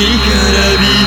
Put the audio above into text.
be gonna be